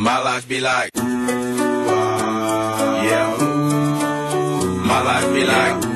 My life be like, yeah. My life be like.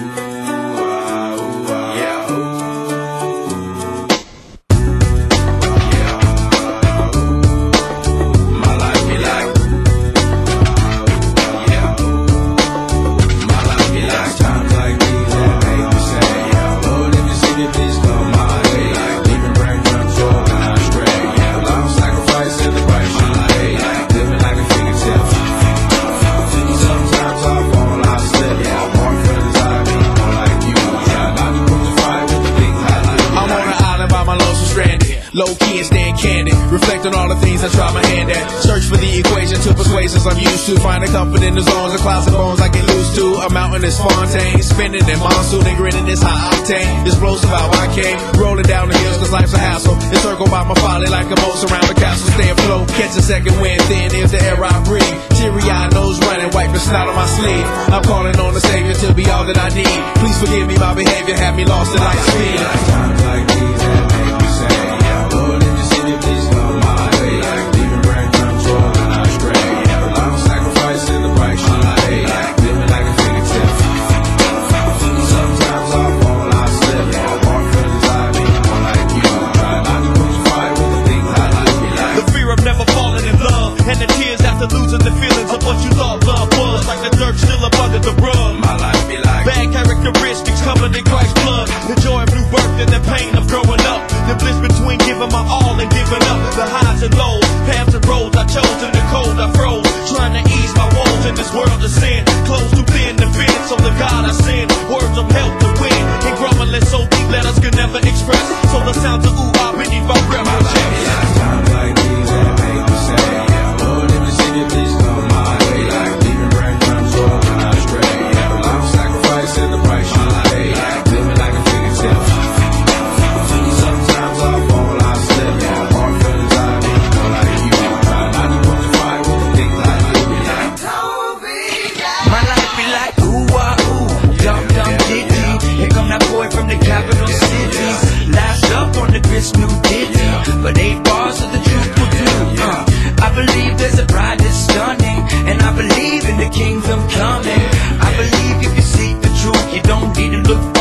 Low key and staying candid. Reflect on all the things I try my hand at. Search for the equation to persuasions I'm used to. Find a comfort in the zones of closet and bones I get loose to. A mountain is Fontaine. Spinning in monsoon and grinning is high octane. Explosive how I came. Rolling down the hills cause life's a hassle. Encircled by my folly like a moat around the castle. Stay afloat. Catch a second wind. Thin is the air I breathe. Teary eye nose running. Wiping snot on my sleeve. I'm calling on the Savior to be all that I need. Please forgive me my behavior. Have me lost at lightspeed. Times like these. giving up. The highs and lows, paths and roads I chose in the cold. I froze, trying to ease my woes in this world of sin, close to thin to feel. but eight bars of the truth will do. Uh, I believe there's a bride that's stunning, and I believe in the kingdom coming. I believe if you seek the truth, you don't need to look